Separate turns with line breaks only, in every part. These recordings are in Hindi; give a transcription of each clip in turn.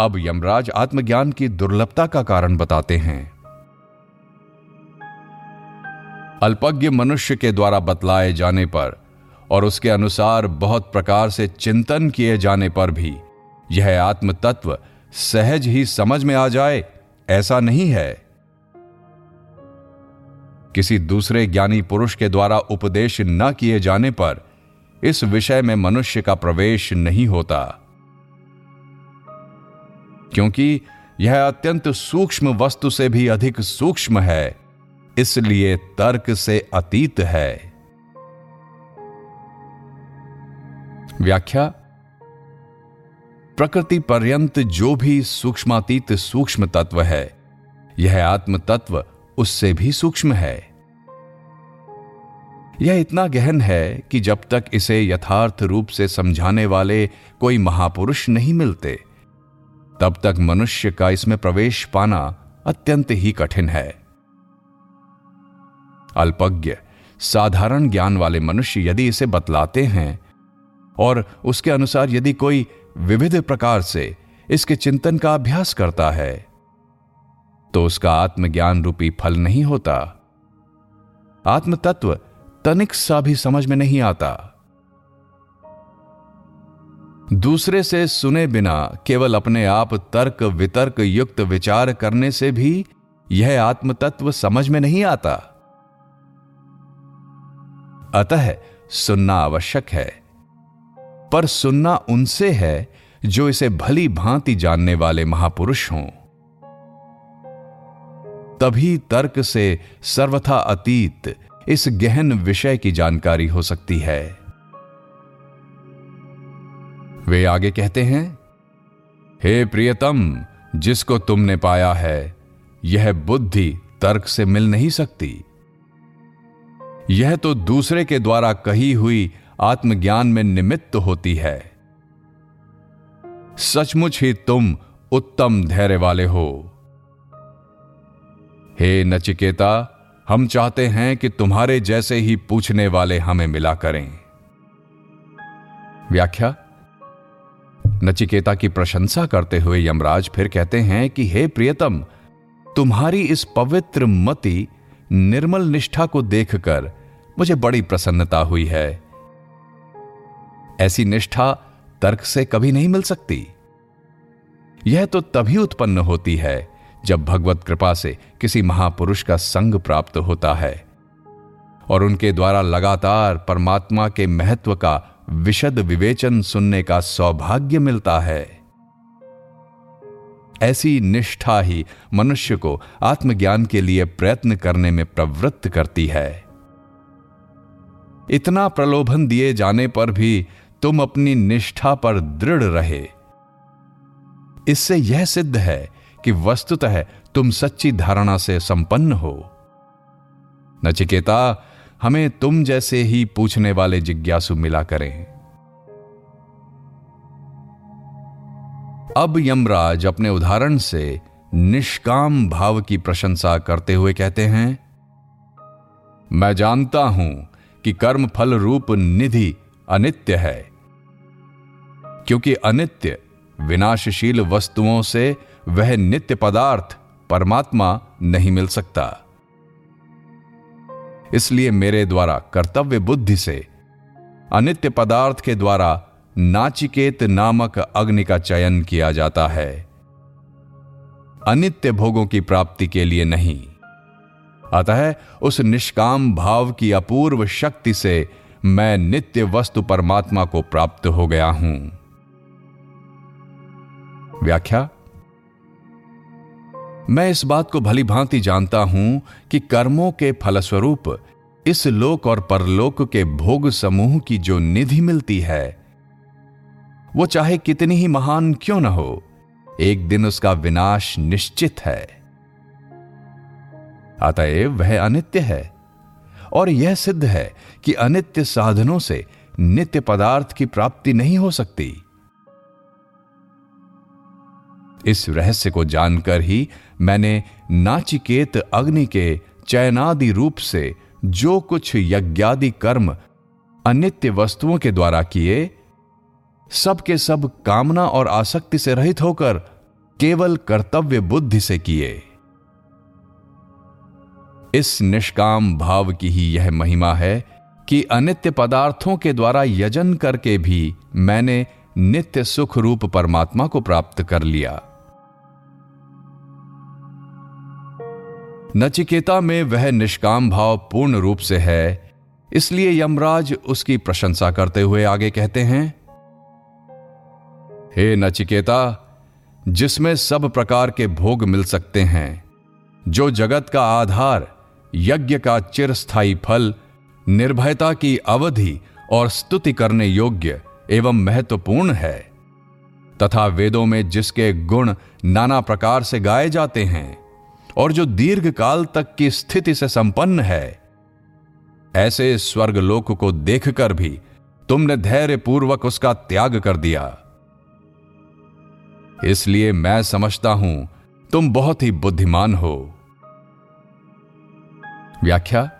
अब यमराज आत्मज्ञान की दुर्लभता का कारण बताते हैं। अल्पज्ञ मनुष्य के द्वारा बतलाए जाने पर और उसके अनुसार बहुत प्रकार से चिंतन किए जाने पर भी यह आत्म तत्व सहज ही समझ में आ जाए, ऐसा नहीं है। किसी दूसरे ज्ञानी पुरुष के द्वारा उपदेश न किए जाने पर इस विषय में मनुष्य का प्रवेश नहीं होता। क्योंकि यह अत्यंत सूक्ष्म वस्तु से भी अधिक सूक्ष्म है, इसलिए तर्क से अतीत है। व्याख्या, प्रकृति पर्यंत जो भी सूक्ष्मातीत सूक्ष्म तत्व है, यह आत्म तत्व उससे भी सूक्ष्म है। यह इतना गहन है कि जब तक इसे यथार्थ रूप से समझाने वाले कोई महापुरुष नहीं मिलते। तब तक मनुष्य का इसमें प्रवेश पाना अत्यंत ही कठिन है। अल्पज्ञ, साधारण ज्ञान वाले मनुष्य यदि इसे बतलाते हैं और उसके अनुसार यदि कोई विविध प्रकार से इसके चिंतन का अभ्यास करता है तो उसका आत्मज्ञान रूपी फल नहीं होता। आत्म तत्व तनिक सा भी समझ में नहीं आता। दूसरे से सुने बिना केवल अपने आप तर्क वितर्क युक्त विचार करने से भी यह आत्म तत्व समझ में नहीं आता। अतः सुनना आवश्यक है। पर सुनना उनसे है जो इसे भली भांति जानने वाले महापुरुष हों। तभी तर्क से सर्वथा अतीत इस गहन विषय की जानकारी हो सकती है। वे आगे कहते हैं, हे प्रियतम, जिसको तुमने पाया है, यह बुद्धि तर्क से मिल नहीं सकती। यह तो दूसरे के द्वारा कही हुई आत्मज्ञान में निमित्त होती है। सचमुच ही तुम उत्तम धैर्य वाले हो। हे नचिकेता, हम चाहते हैं कि तुम्हारे जैसे ही पूछने वाले हमें मिला करें। व्याख्या नचिकेता की प्रशंसा करते हुए यमराज फिर कहते हैं कि, हे प्रियतम, तुम्हारी इस पवित्र मति, निर्मल निष्ठा को देखकर मुझे बड़ी प्रसन्नता हुई है। ऐसी निष्ठा तर्क से कभी नहीं मिल सकती। यह तो तभी उत्पन्न होती है जब भगवत कृपा से किसी महापुरुष का संग प्राप्त होता है और उनके द्वारा लगातार परमात्मा के महत्व का विशद विवेचन सुनने का सौभाग्य मिलता है। ऐसी निष्ठा ही मनुष्य को आत्मज्ञान के लिए प्रयत्न करने में प्रवृत्त करती है। इतना प्रलोभन दिए जाने पर भी तुम अपनी निष्ठा पर दृढ़ रहे। इससे यह सिद्ध है कि वस्तुतः तुम सच्ची धारणा से संपन्न हो। नचिकेता हमें तुम जैसे ही पूछने वाले जिज्ञासु मिला करें। अब यमराज अपने उदाहरण से निष्काम भाव की प्रशंसा करते हुए कहते हैं, मैं जानता हूँ कि कर्म फल रूप निधि अनित्य है, क्योंकि अनित्य विनाशशील वस्तुओं से वह नित्य पदार्थ परमात्मा नहीं मिल सकता। इसलिए मेरे द्वारा कर्तव्य बुद्धि से, अनित्य पदार्थ के द्वारा नाचिकेत नामक अग्नि का चयन किया जाता है। अनित्य भोगों की प्राप्ति के लिए नहीं। अतः उस निष्काम भाव की अपूर्व शक्ति से मैं नित्य वस्तु परमात्मा को प्राप्त हो गया हूँ। व्याख्या? मैं इस बात को भली भांति जानता हूँ कि कर्मों के फलस्वरूप इस लोक और परलोक के भोग समूह की जो निधि मिलती है, वो चाहे कितनी ही महान क्यों न हो, एक दिन उसका विनाश निश्चित है। अतएव वह अनित्य है, और यह सिद्ध है कि अनित्य साधनों से नित्य पदार्थ की प्राप्ति नहीं हो सकती। इस रहस्य को जानकर ही मैंने नाचिकेत अग्नि के चयनादि रूप से जो कुछ यज्ञादि कर्म अनित्य वस्तुओं के द्वारा किए सब के सब कामना और आसक्ति से रहित होकर केवल कर्तव्य बुद्धि से किए। इस निष्काम भाव की ही यह महिमा है कि अनित्य पदार्थों के द्वारा यजन करके भी मैंने नित्य सुख रूप परमात्मा को प्राप्त कर लिया। नचिकेता में वह निष्काम भाव पूर्ण रूप से है, इसलिए यमराज उसकी प्रशंसा करते हुए आगे कहते हैं, हे नचिकेता, जिसमें सब प्रकार के भोग मिल सकते हैं, जो जगत का आधार, यज्ञ का चिरस्थायी फल, निर्भयता की अवधि और स्तुति करने योग्य एवं महत्वपूर्ण है, तथा वेदों में जिसके गुण नाना प्रकार से गाए जाते हैं और जो दीर्घ काल तक की स्थिति से संपन्न है। ऐसे स्वर्गलोक को देखकर भी तुमने धैर्य पूर्वक उसका त्याग कर दिया। इसलिए मैं समझता हूँ, तुम बहुत ही बुद्धिमान हो। व्याख्या,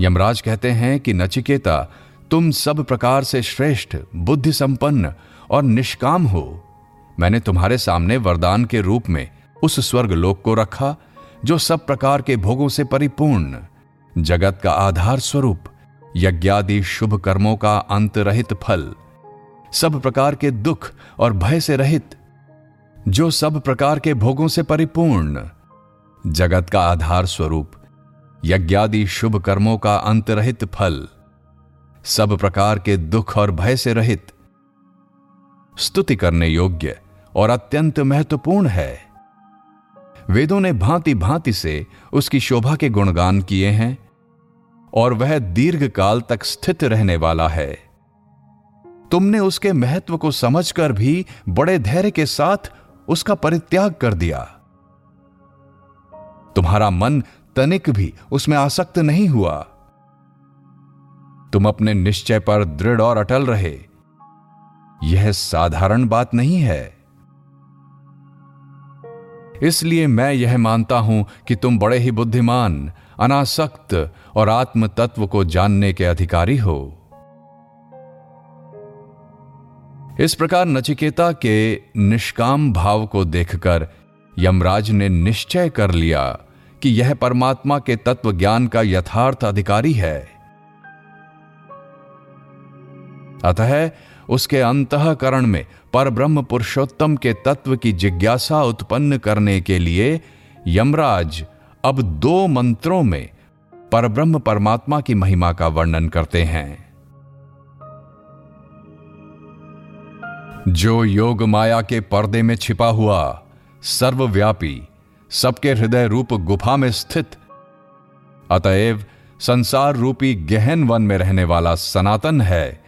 यमराज कहते हैं कि नचिकेता, तुम सब प्रकार से श्रेष्ठ बुद्धि संपन्न और निष्काम हो। मैंने तुम्हारे सामने वरदान के रूप में उस स्वर्ग लोक को रखा, जो सब प्रकार के भोगों से परिपूर्ण, जगत का आधार स्वरूप, यज्ञादि शुभ कर्मों का अंत रहित फल, सब प्रकार के दुख और भय से रहित, जो सब प्रकार के भोगों से परिपूर्ण, जगत का आधार स्वरूप, यज्ञादि शुभ कर्मों का अंत रहित फल, सब प्रकार के दुख और भय से रहित। स्तुति करने योग्य और अत्यंत महत्वपूर्ण है। वेदों ने भांति भांति से उसकी शोभा के गुणगान किए हैं और वह दीर्घ काल तक स्थित रहने वाला है। तुमने उसके महत्व को समझकर भी बड़े धैर्य के साथ उसका परित्याग कर दिया। तुम्हारा मन तनिक भी उसमें आसक्त नहीं हुआ। तुम अपने निश्चय पर दृढ़ और अटल रहे। यह साधारण बात नहीं है। इसलिए मैं यह मानता हूँ कि तुम बड़े ही बुद्धिमान, अनासक्त और आत्म तत्व को जानने के अधिकारी हो। इस प्रकार नचिकेता के निष्काम भाव को देखकर यमराज ने निश्चय कर लिया कि यह परमात्मा के तत्व ज्ञान का यथार्थ अधिकारी है। अतः उसके अंतकरण में पर ब्रह्म पुरुषोत्तम के तत्व की जिज्ञासा उत्पन्न करने के लिए यमराज अब दो मंत्रों में परब्रह्म परमात्मा की महिमा का वर्णन करते हैं। जो योग माया के पर्दे में छिपा हुआ, सर्वव्यापी, सबके हृदय रूप गुफा में स्थित, अतएव संसार रूपी गहन वन में रहने वाला सनातन है।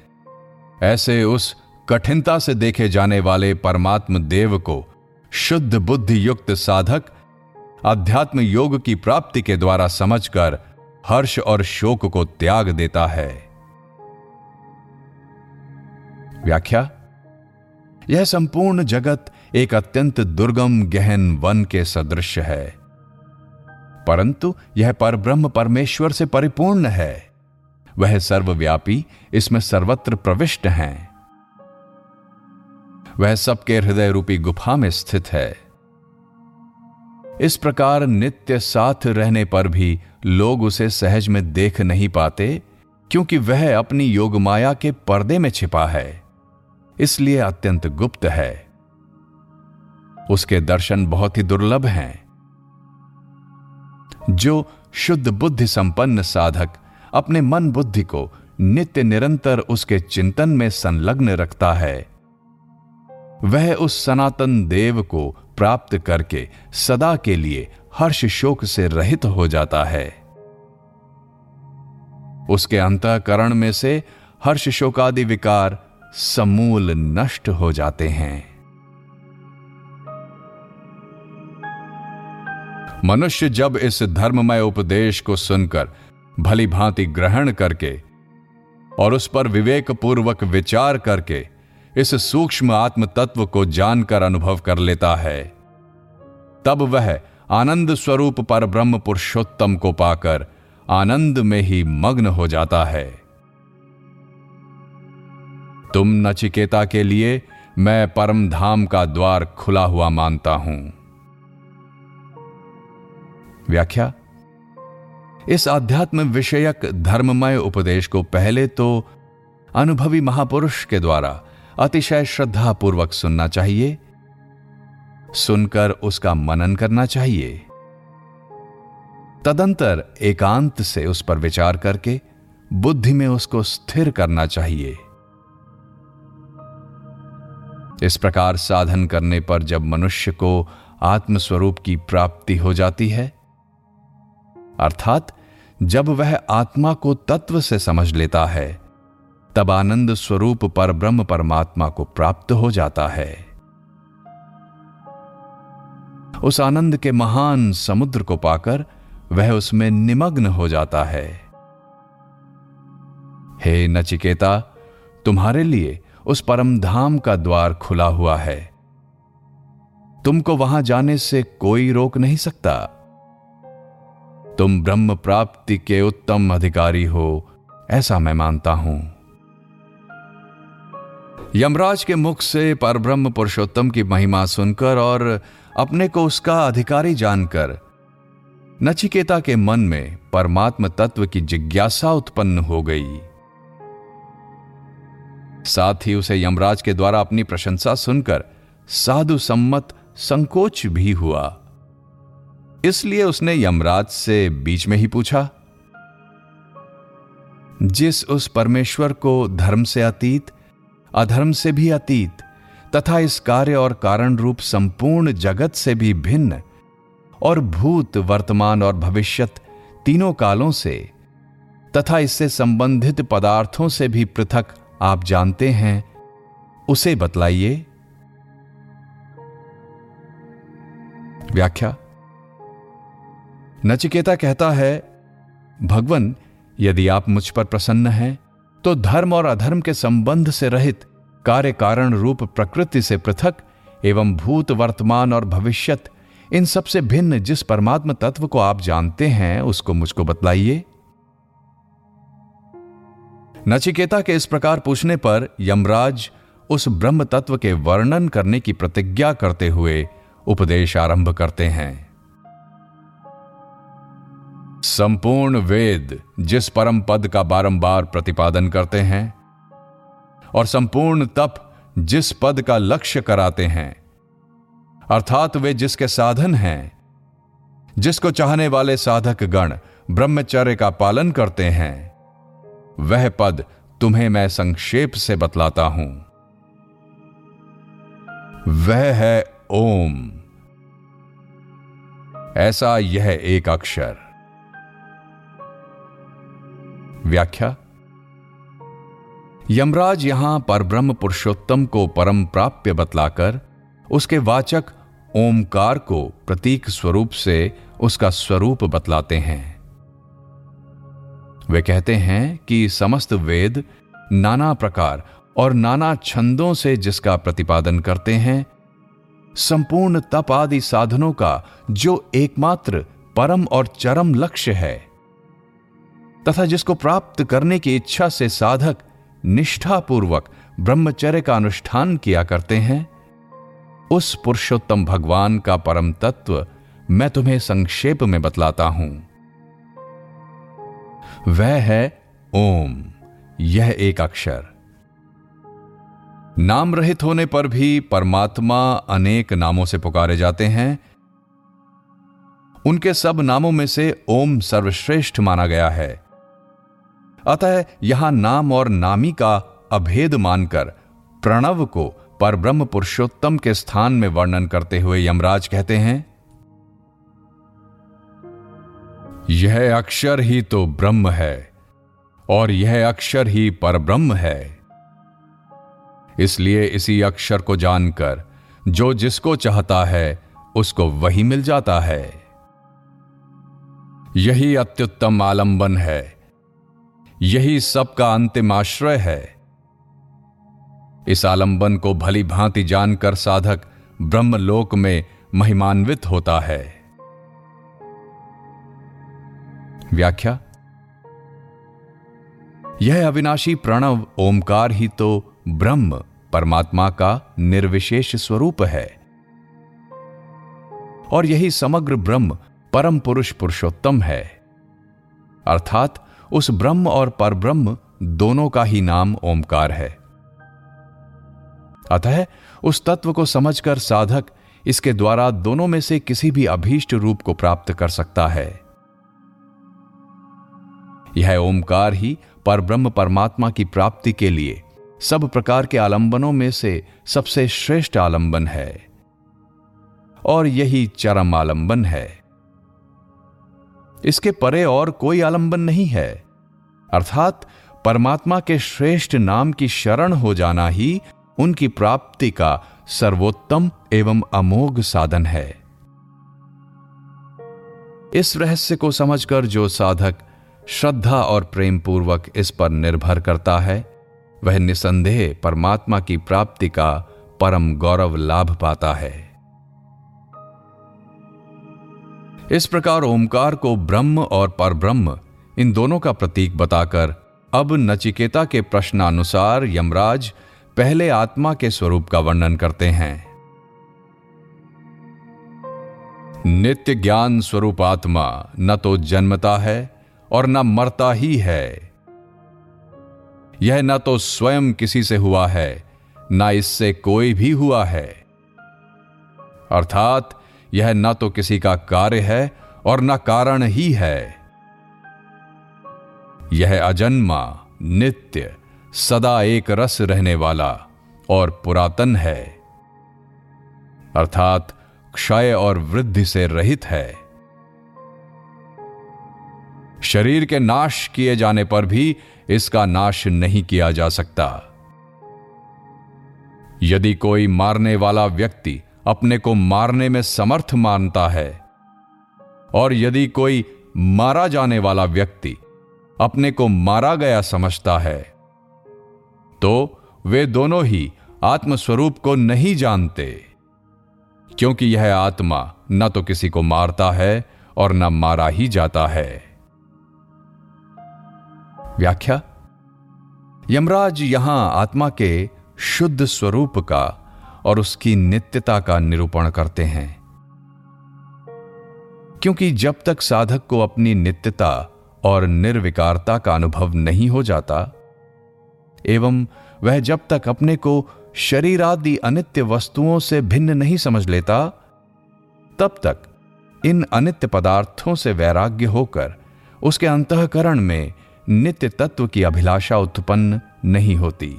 ऐसे उस कठिनता से देखे जाने वाले परमात्म देव को शुद्ध बुद्धि युक्त साधक, अध्यात्म योग की प्राप्ति के द्वारा समझकर हर्ष और शोक को त्याग देता है। व्याख्या? यह संपूर्ण जगत एक अत्यंत दुर्गम, गहन वन के सदृश है। परंतु यह परब्रह्म परमेश्वर से परिपूर्ण है। वह सर्वव्यापी, इसमें सर्वत्र प्रविष्ट हैं। वह सबके हृदय रूपी गुफा में स्थित है। इस प्रकार नित्य साथ रहने पर भी लोग उसे सहज में देख नहीं पाते, क्योंकि वह अपनी योग माया के पर्दे में छिपा है, इसलिए अत्यंत गुप्त है। उसके दर्शन बहुत ही दुर्लभ हैं। जो शुद्ध बुद्धि संपन्न साधक अपने मन बुद्धि को नित्य निरंतर उसके चिंतन में संलग्न रखता है। वह उस सनातन देव को प्राप्त करके सदा के लिए हर्ष शोक से रहित हो जाता है। उसके अंतकरण में से हर्ष शोकादि विकार समूल नष्ट हो जाते हैं। मनुष्य जब इस धर्ममय उपदेश को सुनकर भली भांति ग्रहण करके और उस पर विवेक पूर्वक विचार करके इस सूक्ष्म आत्म तत्व को जानकर अनुभव कर लेता है। तब वह आनंद स्वरूप पर ब्रह्म पुरुषोत्तम को पाकर आनंद में ही मग्न हो जाता है। तुम नचिकेता के लिए मैं परम धाम का द्वार खुला हुआ मानता हूँ। व्याख्या इस आध्यात्म विषयक धर्ममय उपदेश को पहले तो अनुभवी महापुरुष के द्वारा अतिशय श्रद्धापूर्वक सुनना चाहिए, सुनकर उसका मनन करना चाहिए। तदंतर एकांत से उस पर विचार करके बुद्धि में उसको स्थिर करना चाहिए। इस प्रकार साधन करने पर जब मनुष्य को आत्मस्वरूप की प्राप्ति हो जाती है अर्थात, जब वह आत्मा को तत्व से समझ लेता है, तब आनंद स्वरूप पर ब्रह्म परमात्मा को प्राप्त हो जाता है। उस आनंद के महान समुद्र को पाकर वह उसमें निमग्न हो जाता है। हे नचिकेता, तुम्हारे लिए उस परम धाम का द्वार खुला हुआ है। तुमको वहाँ जाने से कोई रोक नहीं सकता। तुम ब्रह्म प्राप्ति के उत्तम अधिकारी हो, ऐसा मैं मानता हूँ। यमराज के मुख से परब्रह्म पुरुषोत्तम की महिमा सुनकर और अपने को उसका अधिकारी जानकर, नचिकेता के मन में परमात्म तत्व की जिज्ञासा उत्पन्न हो गई। साथ ही उसे यमराज के द्वारा अपनी प्रशंसा सुनकर साधु सम्मत संकोच भी हुआ। इसलिए उसने यमराज से बीच में ही पूछा, जिस उस परमेश्वर को धर्म से अतीत, अधर्म से भी अतीत, तथा इस कार्य और कारण रूप संपूर्ण जगत से भी भिन्न और भूत, वर्तमान और भविष्यत तीनों कालों से, तथा इससे संबंधित पदार्थों से भी पृथक आप जानते हैं, उसे बतलाइए? व्याख्या नचिकेता कहता है, भगवान, यदि आप मुझ पर प्रसन्न हैं तो धर्म और अधर्म के संबंध से रहित, कार्य कारण रूप प्रकृति से पृथक, एवं भूत, वर्तमान और भविष्यत, इन सबसे भिन्न जिस परमात्म तत्व को आप जानते हैं, उसको मुझको बतलाइए। नचिकेता के इस प्रकार पूछने पर यमराज उस ब्रह्म तत्व के वर्णन करने की प्रतिज्ञा करते हुए उपदेश आरंभ करते हैं। संपूर्ण वेद जिस परम पद का बारंबार प्रतिपादन करते हैं और संपूर्ण तप जिस पद का लक्ष्य कराते हैं, अर्थात वे जिसके साधन हैं, जिसको चाहने वाले साधक गण ब्रह्मचर्य का पालन करते हैं, वह पद तुम्हें मैं संक्षेप से बतलाता हूँ। वह है ओम। ऐसा यह एक अक्षर। व्याख्या। यमराज यहाँ पर ब्रह्म पुरुषोत्तम को परम प्राप्य बतलाकर, उसके वाचक ओमकार को प्रतीक स्वरूप से उसका स्वरूप बतलाते हैं। वे कहते हैं कि समस्त वेद नाना प्रकार और नाना छंदों से जिसका प्रतिपादन करते हैं, संपूर्ण तप आदि साधनों का जो एकमात्र परम और चरम लक्ष्य है। तथा जिसको प्राप्त करने की इच्छा से साधक निष्ठापूर्वक ब्रह्मचर्य का अनुष्ठान किया करते हैं, उस पुरुषोत्तम भगवान का परम तत्व मैं तुम्हें संक्षेप में बतलाता हूँ। वह है ओम, यह एक अक्षर। नाम रहित होने पर भी परमात्मा अनेक नामों से पुकारे जाते हैं। उनके सब नामों में से ओम सर्वश्रेष्ठ माना गया है। अतः यहाँ नाम और नामी का अभेद मानकर प्रणव को पर ब्रह्म पुरुषोत्तम के स्थान में वर्णन करते हुए यमराज कहते हैं, यह अक्षर ही तो ब्रह्म है और यह अक्षर ही पर ब्रह्म है। इसलिए इसी अक्षर को जानकर जो जिसको चाहता है उसको वही मिल जाता है। यही अत्युत्तम आलंबन है यही सबका अंतिम आश्रय है। इस आलंबन को भली भांति जानकर साधक ब्रह्मलोक में महिमान्वित होता है। व्याख्या? यह अविनाशी प्रणव ओमकार ही तो ब्रह्म परमात्मा का निर्विशेष स्वरूप है। और यही समग्र ब्रह्म परम पुरुष पुरुषोत्तम है। अर्थात उस ब्रह्म और परब्रह्म दोनों का ही नाम ओमकार है। अतः उस तत्व को समझकर साधक इसके द्वारा दोनों में से किसी भी अभीष्ट रूप को प्राप्त कर सकता है। यह ओमकार ही परब्रह्म परमात्मा की प्राप्ति के लिए सब प्रकार के आलंबनों में से सबसे श्रेष्ठ आलंबन है। और यही चरम आलंबन है। इसके परे और कोई आलंबन नहीं है। अर्थात परमात्मा के श्रेष्ठ नाम की शरण हो जाना ही उनकी प्राप्ति का सर्वोत्तम एवं अमोघ साधन है। इस रहस्य को समझकर जो साधक श्रद्धा और प्रेम पूर्वक इस पर निर्भर करता है, वह निसंदेह परमात्मा की प्राप्ति का परम गौरव लाभ पाता है। इस प्रकार ओमकार को ब्रह्म और परब्रह्म इन दोनों का प्रतीक बताकर अब नचिकेता के प्रश्नानुसार यमराज पहले आत्मा के स्वरूप का वर्णन करते हैं। नित्य ज्ञान स्वरूप आत्मा न तो जन्मता है और न मरता ही है। यह न तो स्वयं किसी से हुआ है, न इससे कोई भी हुआ है। अर्थात यह न तो किसी का कार्य है और न कारण ही है। यह अजन्मा, नित्य, सदा एक रस रहने वाला और पुरातन है। अर्थात क्षय और वृद्धि से रहित है। शरीर के नाश किए जाने पर भी इसका नाश नहीं किया जा सकता। यदि कोई मारने वाला व्यक्ति अपने को मारने में समर्थ मानता है, और यदि कोई मारा जाने वाला व्यक्ति अपने को मारा गया समझता है। तो वे दोनों ही आत्मस्वरूप को नहीं जानते। क्योंकि यह आत्मा न तो किसी को मारता है और न मारा ही जाता है। व्याख्या? यमराज यहाँ आत्मा के शुद्ध स्वरूप का और उसकी नित्यता का निरूपण करते हैं। क्योंकि जब तक साधक को अपनी नित्यता और निर्विकारता का अनुभव नहीं हो जाता। एवं वह जब तक अपने को शरीर आदि अनित्य वस्तुओं से भिन्न नहीं समझ लेता, तब तक इन अनित्य पदार्थों से वैराग्य होकर उसके अंतकरण में नित्य तत्व की अभिलाषा उत्पन्न नहीं होती।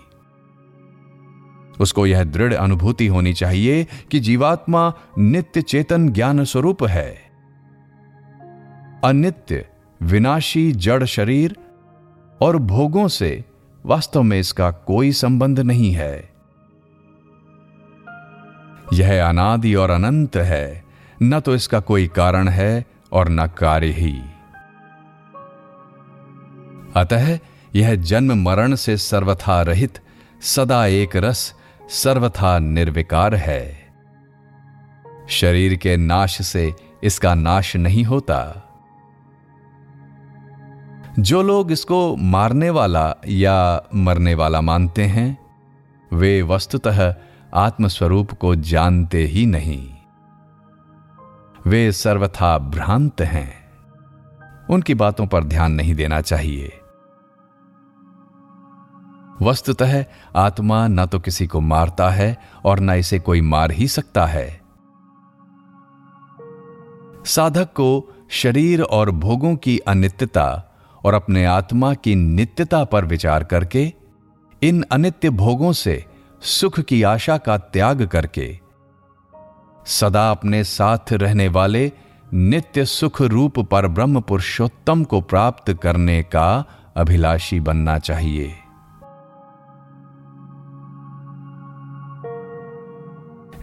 उसको यह दृढ़ अनुभूति होनी चाहिए कि जीवात्मा नित्य चेतन ज्ञान स्वरूप है। अनित्य विनाशी जड़ शरीर और भोगों से वास्तव में इसका कोई संबंध नहीं है। यह अनादि और अनंत है। न तो इसका कोई कारण है और न कार्य ही। अतः यह जन्म मरण से सर्वथा रहित, सदा एक रस, सर्वथा निर्विकार है। शरीर के नाश से इसका नाश नहीं होता। जो लोग इसको मारने वाला या मरने वाला मानते हैं, वे वस्तुतः आत्मस्वरूप को जानते ही नहीं। वे सर्वथा भ्रांत हैं। उनकी बातों पर ध्यान नहीं देना चाहिए। वस्तुतः आत्मा न तो किसी को मारता है और न इसे कोई मार ही सकता है। साधक को शरीर और भोगों की अनित्यता और अपने आत्मा की नित्यता पर विचार करके, इन अनित्य भोगों से सुख की आशा का त्याग करके, सदा अपने साथ रहने वाले नित्य सुख रूप पर ब्रह्म पुरुषोत्तम को प्राप्त करने का अभिलाषी बनना चाहिए।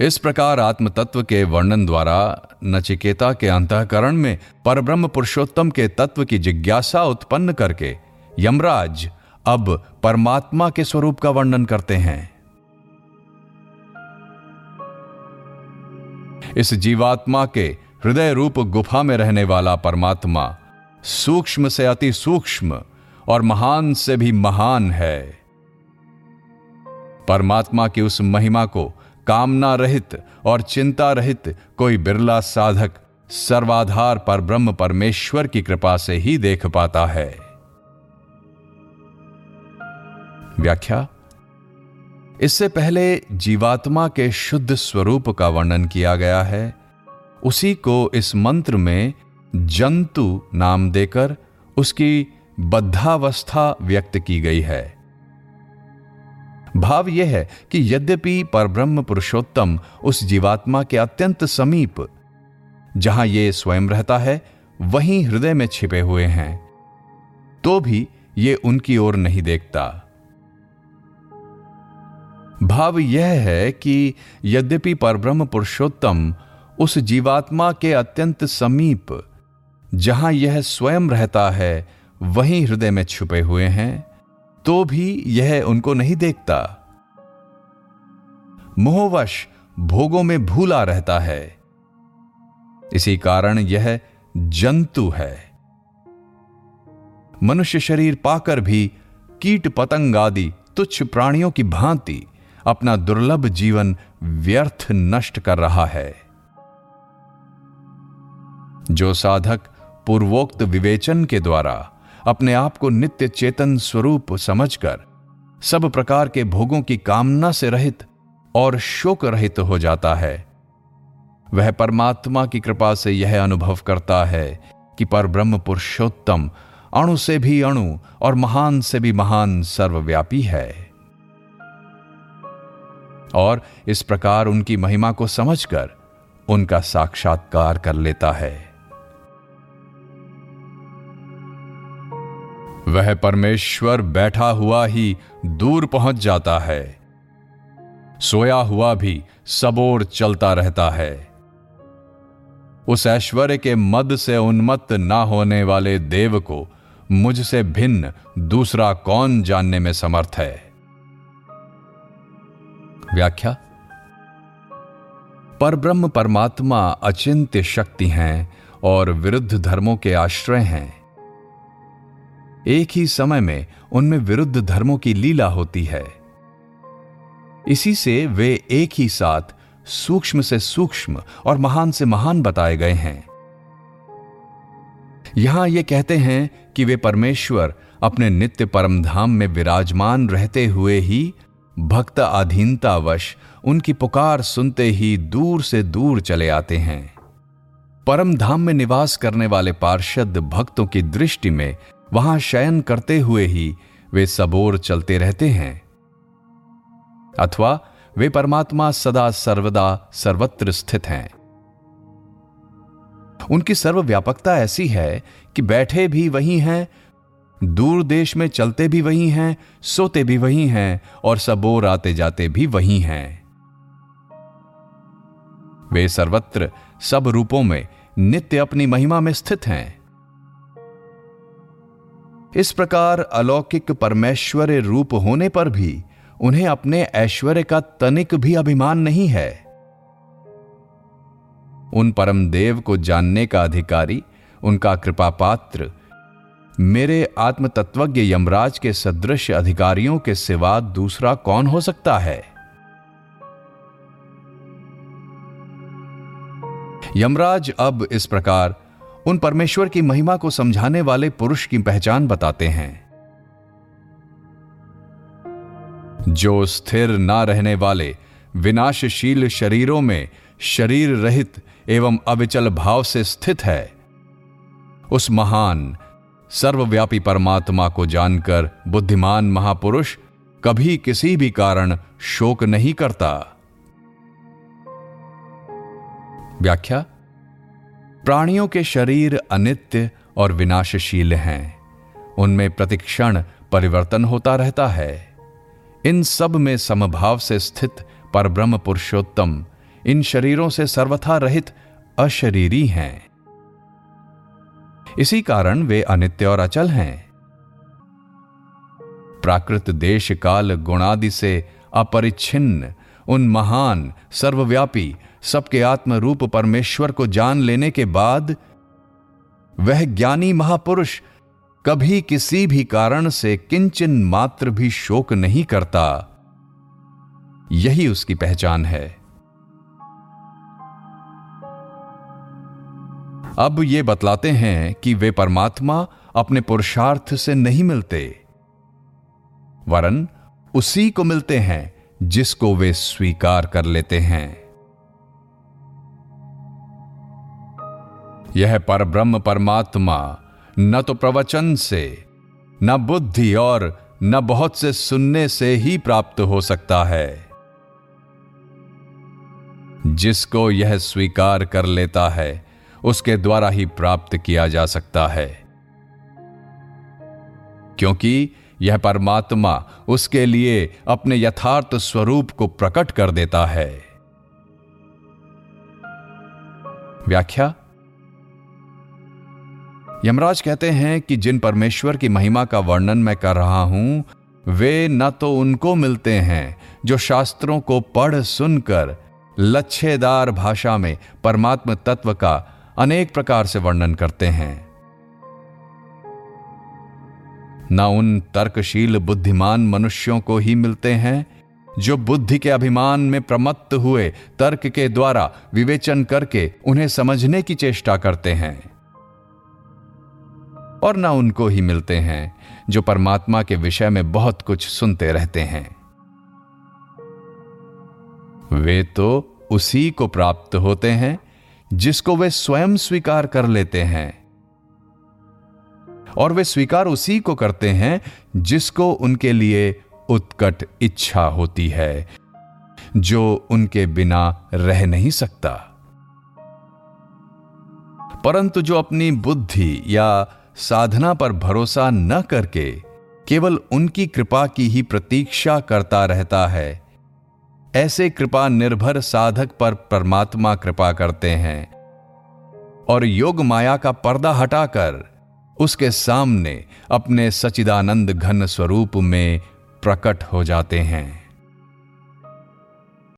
इस प्रकार आत्म तत्व के वर्णन द्वारा नचिकेता के अंतकरण में परब्रह्म पुरुषोत्तम के तत्व की जिज्ञासा उत्पन्न करके यमराज अब परमात्मा के स्वरूप का वर्णन करते हैं। इस जीवात्मा के हृदय रूप गुफा में रहने वाला परमात्मा सूक्ष्म से अति सूक्ष्म और महान से भी महान है। परमात्मा की उस महिमा को कामना रहित और चिंता रहित कोई बिरला साधक सर्वाधार पर ब्रह्म परमेश्वर की कृपा से ही देख पाता है। व्याख्या, इससे पहले जीवात्मा के शुद्ध स्वरूप का वर्णन किया गया है। उसी को इस मंत्र में जंतु नाम देकर उसकी बद्धावस्था व्यक्त की गई है। भाव यह है कि यद्यपि परब्रह्म पुरुषोत्तम उस जीवात्मा के अत्यंत समीप, जहाँ ये स्वयं रहता है, वहीं हृदय में छिपे हुए हैं। तो भी ये उनकी ओर नहीं देखता। भाव यह है कि यद्यपि परब्रह्म पुरुषोत्तम उस जीवात्मा के अत्यंत समीप, जहाँ यह स्वयं रहता है, वहीं हृदय में छुपे हुए हैं तो भी यह उनको नहीं देखता। मोहवश भोगों में भूला रहता है। इसी कारण यह जंतु है। मनुष्य शरीर पाकर भी कीट पतंग आदि तुच्छ प्राणियों की भांति अपना दुर्लभ जीवन व्यर्थ नष्ट कर रहा है। जो साधक पूर्वोक्त विवेचन के द्वारा अपने आप को नित्य चेतन स्वरूप समझकर सब प्रकार के भोगों की कामना से रहित और शोक रहित हो जाता है। वह परमात्मा की कृपा से यह अनुभव करता है कि पर ब्रह्म पुरुषोत्तम अणु से भी अणु और महान से भी महान सर्वव्यापी है। और इस प्रकार उनकी महिमा को समझकर उनका साक्षात्कार कर लेता है। वह परमेश्वर बैठा हुआ ही दूर पहुँच जाता है। सोया हुआ भी सबोर चलता रहता है। उस ऐश्वर्य के मद से उन्मत्त ना होने वाले देव को मुझसे भिन्न दूसरा कौन जानने में समर्थ है? व्याख्या। पर ब्रह्म परमात्मा अचिंत्य शक्ति हैं और विरुद्ध धर्मों के आश्रय हैं। एक ही समय में उनमें विरुद्ध धर्मों की लीला होती है। इसी से वे एक ही साथ सूक्ष्म से सूक्ष्म और महान से महान बताए गए हैं। यहाँ ये कहते हैं कि वे परमेश्वर अपने नित्य परम धाम में विराजमान रहते हुए ही भक्त अधीनतावश उनकी पुकार सुनते ही दूर से दूर चले आते हैं। परम धाम में निवास करने वाले पार्षद भक्तों की दृष्टि में वहाँ शयन करते हुए ही वे सबोर चलते रहते हैं। अथवा वे परमात्मा सदा सर्वदा सर्वत्र स्थित हैं। उनकी सर्वव्यापकता ऐसी है कि बैठे भी वही हैं, दूर देश में चलते भी वही हैं, सोते भी वही हैं और सबोर आते जाते भी वही हैं। वे सर्वत्र सब रूपों में नित्य अपनी महिमा में स्थित हैं। इस प्रकार अलौकिक परमेश्वर रूप होने पर भी उन्हें अपने ऐश्वर्य का तनिक भी अभिमान नहीं है। उन परम देव को जानने का अधिकारी, उनका कृपा पात्र मेरे आत्म तत्वज्ञ यमराज के सदृश अधिकारियों के सिवा दूसरा कौन हो सकता है? यमराज अब इस प्रकार उन परमेश्वर की महिमा को समझाने वाले पुरुष की पहचान बताते हैं। जो स्थिर ना रहने वाले, विनाशशील शरीरों में शरीर रहित एवं अविचल भाव से स्थित है, उस महान, सर्वव्यापी परमात्मा को जानकर बुद्धिमान महापुरुष कभी किसी भी कारण शोक नहीं करता। व्याख्या प्राणियों के शरीर अनित्य और विनाशशील हैं। उनमें प्रतिक्षण परिवर्तन होता रहता है। इन सब में समभाव से स्थित परब्रह्म पुरुषोत्तम इन शरीरों से सर्वथा रहित अशरीरी हैं। इसी कारण वे अनित्य और अचल हैं। प्राकृत देश काल गुणादि से अपरिच्छिन्न, उन महान, सर्वव्यापी सबके आत्म रूप परमेश्वर को जान लेने के बाद, वह ज्ञानी महापुरुष कभी किसी भी कारण से किंचन मात्र भी शोक नहीं करता। यही उसकी पहचान है। अब ये बतलाते हैं कि वे परमात्मा अपने पुरुषार्थ से नहीं मिलते। वरन उसी को मिलते हैं जिसको वे स्वीकार कर लेते हैं। यह परब्रह्म परमात्मा, न तो प्रवचन से, न बुद्धि और न बहुत से सुनने से ही प्राप्त हो सकता है। जिसको यह स्वीकार कर लेता है, उसके द्वारा ही प्राप्त किया जा सकता है। क्योंकि यह परमात्मा उसके लिए अपने यथार्थ स्वरूप को प्रकट कर देता है। व्याख्या यमराज कहते हैं कि जिन परमेश्वर की महिमा का वर्णन मैं कर रहा हूँ, वे न तो उनको मिलते हैं, जो शास्त्रों को पढ़ सुनकर लच्छेदार भाषा में परमात्म तत्व का अनेक प्रकार से वर्णन करते हैं। न उन तर्कशील बुद्धिमान मनुष्यों को ही मिलते हैं, जो बुद्धि के अभिमान में प्रमत्त हुए तर्क के द्वारा विवेचन करके उन्हें समझने की चेष्टा करते हैं। और न उनको ही मिलते हैं, जो परमात्मा के विषय में बहुत कुछ सुनते रहते हैं। वे तो उसी को प्राप्त होते हैं, जिसको वे स्वयं स्वीकार कर लेते हैं। और वे स्वीकार उसी को करते हैं, जिसको उनके लिए उत्कट इच्छा होती है, जो उनके बिना रह नहीं सकता। परंतु जो अपनी बुद्धि या साधना पर भरोसा न करके केवल उनकी कृपा की ही प्रतीक्षा करता रहता है। ऐसे कृपा निर्भर साधक पर परमात्मा कृपा करते हैं और योग माया का पर्दा हटाकर उसके सामने अपने सचिदानंद घन स्वरूप में प्रकट हो जाते हैं।